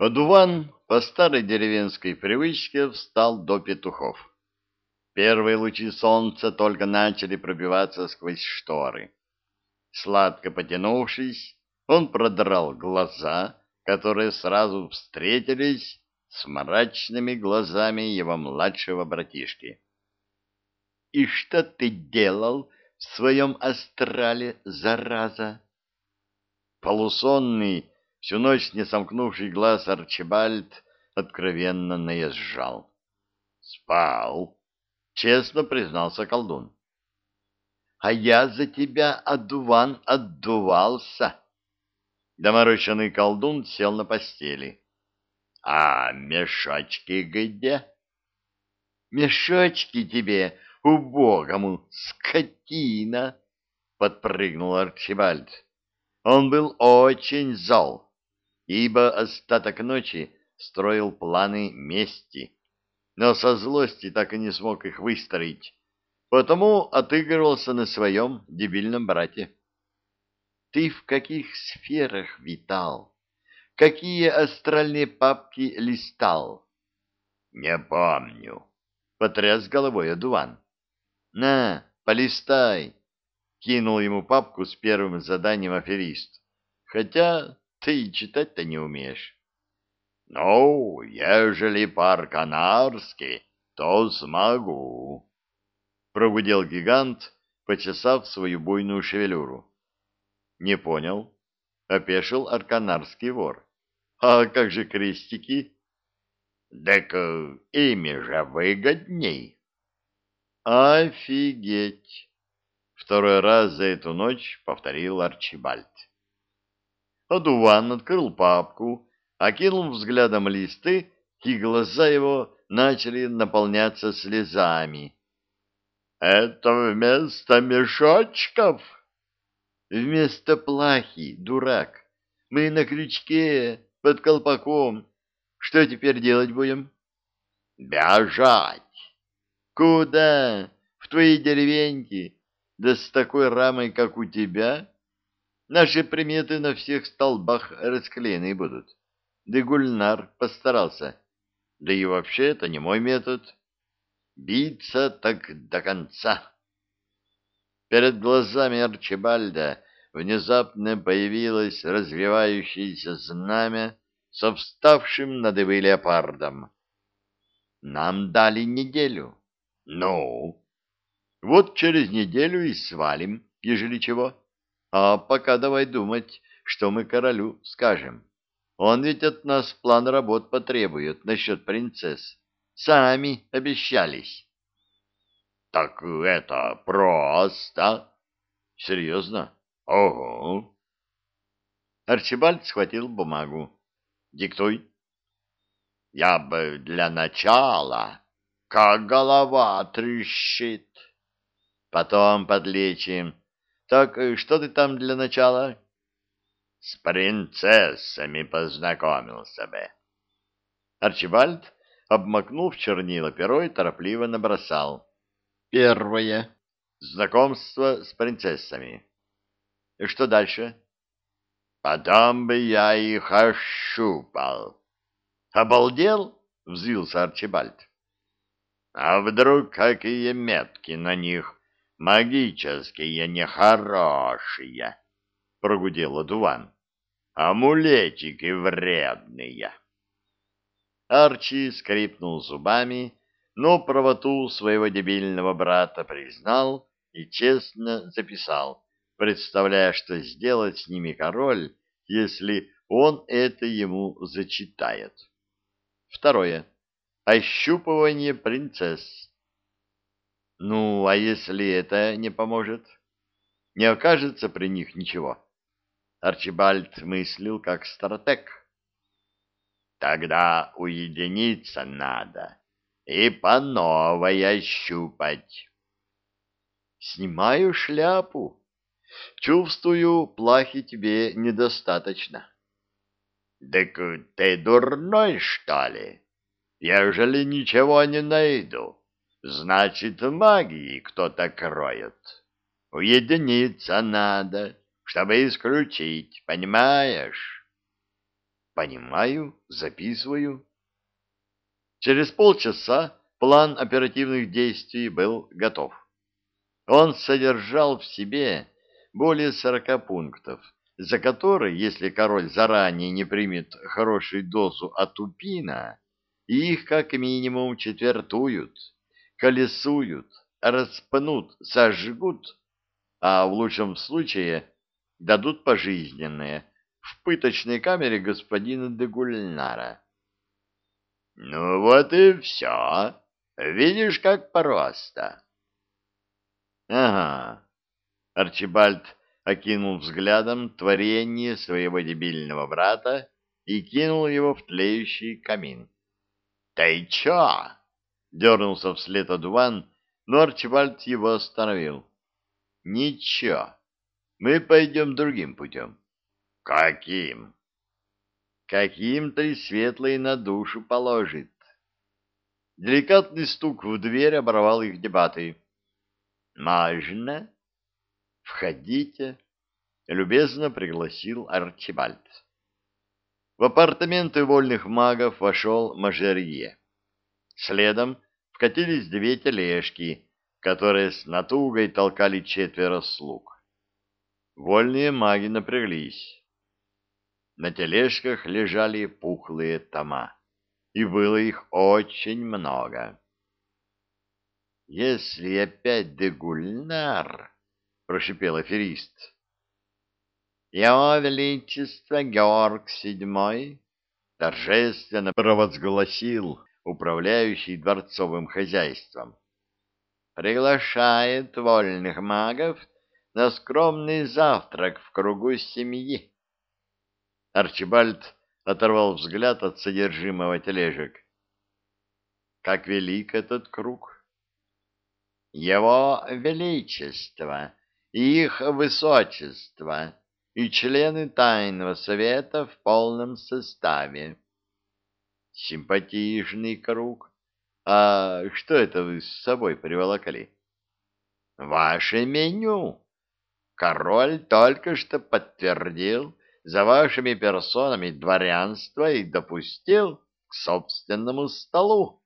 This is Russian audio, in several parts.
Одуван по старой деревенской привычке встал до петухов. Первые лучи солнца только начали пробиваться сквозь шторы. Сладко потянувшись, он продрал глаза, которые сразу встретились с мрачными глазами его младшего братишки. — И что ты делал в своем астрале, зараза? Полусонный, всю ночь не сомкнувший глаз Арчибальд откровенно наезжал. — Спал, — честно признался колдун. — А я за тебя, одуван, отдувался. Доморощенный колдун сел на постели. — А мешочки где? — Мешочки тебе, убогому, скотина! — подпрыгнул Арчибальд. Он был очень зол, ибо остаток ночи строил планы мести, но со злости так и не смог их выстроить, потому отыгрывался на своем дебильном брате. Ты в каких сферах витал? Какие астральные папки листал? — Не помню, — потряс головой одуван. — На, полистай, — кинул ему папку с первым заданием аферист. — Хотя ты читать-то не умеешь. — Ну, ежели по-арканарски, то смогу, — прогудел гигант, почесав свою буйную шевелюру. Не понял. Опешил арканарский вор. А как же крестики? Так ими же выгодней. Офигеть! Второй раз за эту ночь повторил Арчибальд. Адуван открыл папку, окинул взглядом листы, и глаза его начали наполняться слезами. — Это вместо мешочков? Вместо плахи, дурак. Мы на крючке, под колпаком. Что теперь делать будем? Бежать. Куда? В твоей деревеньке? Да с такой рамой, как у тебя? Наши приметы на всех столбах расклеены будут. Да Гульнар постарался. Да и вообще это не мой метод. Биться так до конца. Перед глазами Арчибальда внезапно появилось развивающееся знамя со вставшим на дыбы леопардом. Нам дали неделю. Ну? Вот через неделю и свалим, ежели чего. А пока давай думать, что мы королю скажем. Он ведь от нас план работ потребует насчет принцесс. Сами обещались. — Так это просто? — Серьезно? — Ого. Арчибальд схватил бумагу. — Диктуй. — Я бы для начала, как голова трещит. Потом подлечим. Так что ты там для начала? — С принцессами познакомился бы. Арчибальд обмакнул в чернила перо и торопливо набросал. Первое. Знакомство с принцессами. И что дальше? Потом бы я их ощупал. Обалдел? Взвился Арчибальд. А вдруг какие метки на них магические нехорошие? Прогудел одуван. Амулетики вредные. Арчи скрипнул зубами но правоту своего дебильного брата признал и честно записал, представляя, что сделать с ними король, если он это ему зачитает. Второе. Ощупывание принцесс. Ну, а если это не поможет? Не окажется при них ничего. Арчибальд мыслил как стратег. Тогда уединиться надо и по новой ощупать. Снимаю шляпу. Чувствую, плахи тебе недостаточно. Так ты дурной, что ли? Ежели ничего не найду, значит, магии кто-то кроет. Уединиться надо, чтобы исключить, понимаешь? Понимаю, записываю. Через полчаса план оперативных действий был готов. Он содержал в себе более сорока пунктов, за которые, если король заранее не примет хорошую дозу атупина, их как минимум четвертуют, колесуют, распнут, сожгут, а в лучшем случае дадут пожизненное в пыточной камере господина де Гульнара. — Ну вот и все. Видишь, как просто. — Ага. Арчибальд окинул взглядом творение своего дебильного брата и кинул его в тлеющий камин. — Ты чё? — дернулся вслед одуван, но Арчибальд его остановил. — Ничего, мы пойдем другим путем. — Каким? — Каким-то и светлый на душу положит. Деликатный стук в дверь оборвал их дебаты. — Можно? — Входите, — любезно пригласил Арчибальд. В апартаменты вольных магов вошел Мажерье. Следом вкатились две тележки, которые с натугой толкали четверо слуг. Вольные маги напряглись. На тележках лежали пухлые тома, и было их очень много. «Если опять Дегульнар...» — прошипел аферист. «Его Величество Георг Седьмой торжественно провозгласил управляющий дворцовым хозяйством. Приглашает вольных магов на скромный завтрак в кругу семьи. Арчибальд оторвал взгляд от содержимого тележек. Как велик этот круг? Его Величество и их Высочество и члены Тайного Совета в полном составе. Симпатичный круг. А что это вы с собой приволокли? Ваше меню. Король только что подтвердил за вашими персонами дворянство и допустил к собственному столу.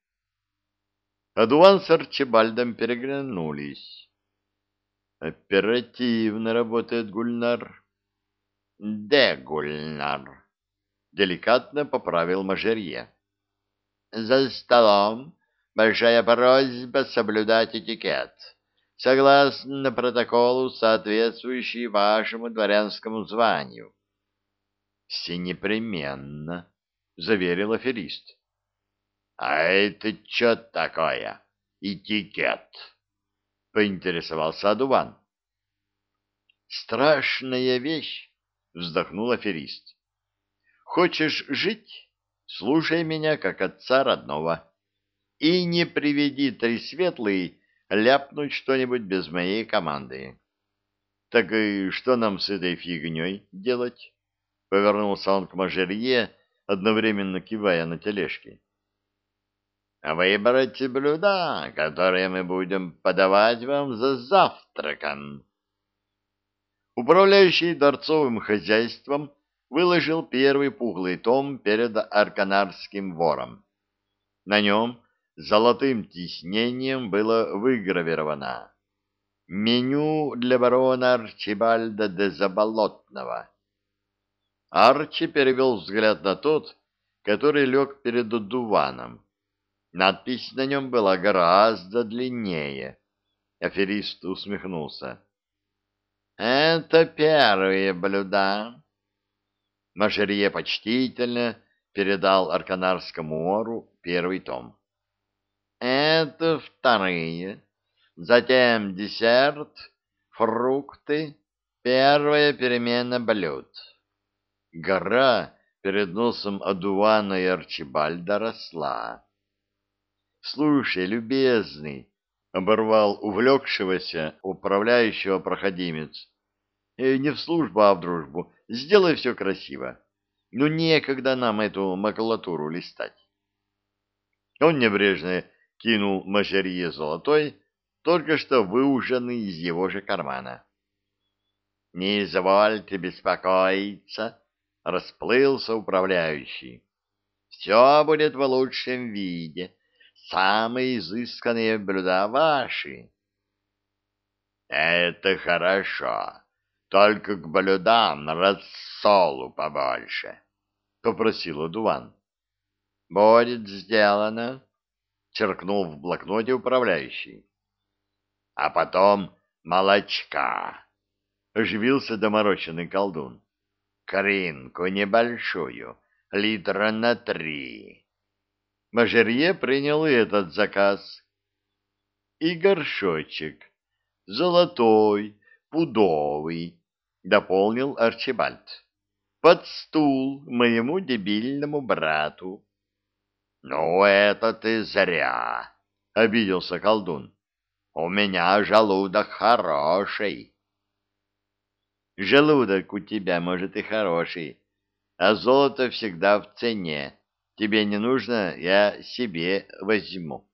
Адуан с Арчибальдом переглянулись. Оперативно работает Гульнар. Де Гульнар? Деликатно поправил Мажерье. За столом большая просьба соблюдать этикет, согласно протоколу, соответствующий вашему дворянскому званию. — Все непременно, — заверил аферист. — А это что такое? Этикет? — поинтересовался Адуван. — Страшная вещь, — вздохнул аферист. — Хочешь жить? Слушай меня как отца родного. И не приведи три светлые ляпнуть что-нибудь без моей команды. Так и что нам с этой фигней делать? Повернулся он к Мажерье, одновременно кивая на тележке. Выбрать блюда, которые мы будем подавать вам за завтраком. Управляющий дворцовым хозяйством выложил первый пухлый том перед арканарским вором. На нем золотым тиснением было выгравировано «Меню для барона Арчибальда де Заболотного». Арчи перевел взгляд на тот, который лег перед дуваном. Надпись на нем была гораздо длиннее. Аферист усмехнулся. «Это первые блюда, Мажерье почтительно передал Арканарскому ору первый том. Это вторые, затем десерт, фрукты, первая перемена блюд. Гора перед носом Адувана и Арчибальда росла. «Слушай, любезный!» — оборвал увлекшегося управляющего проходимец. «Э, «Не в службу, а в дружбу. Сделай все красиво. Ну, некогда нам эту макулатуру листать. Он небрежно кинул мажерье золотой, только что выуженный из его же кармана. — Не извольте беспокоиться, — расплылся управляющий. «Все будет в лучшем виде. Самые изысканные блюда ваши». «Это хорошо. Только к блюдам рассолу побольше», — попросил Дуван. «Будет сделано», — черкнул в блокноте управляющий. «А потом молочка», — оживился доморощенный колдун. «Кринку небольшую, литра на три». Мажерье принял и этот заказ. И горшочек, золотой, пудовый, дополнил Арчибальд. Под стул моему дебильному брату. — Ну, это ты зря, — обиделся колдун. — У меня желудок хороший. — Желудок у тебя, может, и хороший, а золото всегда в цене. Тебе не нужно, я себе возьму.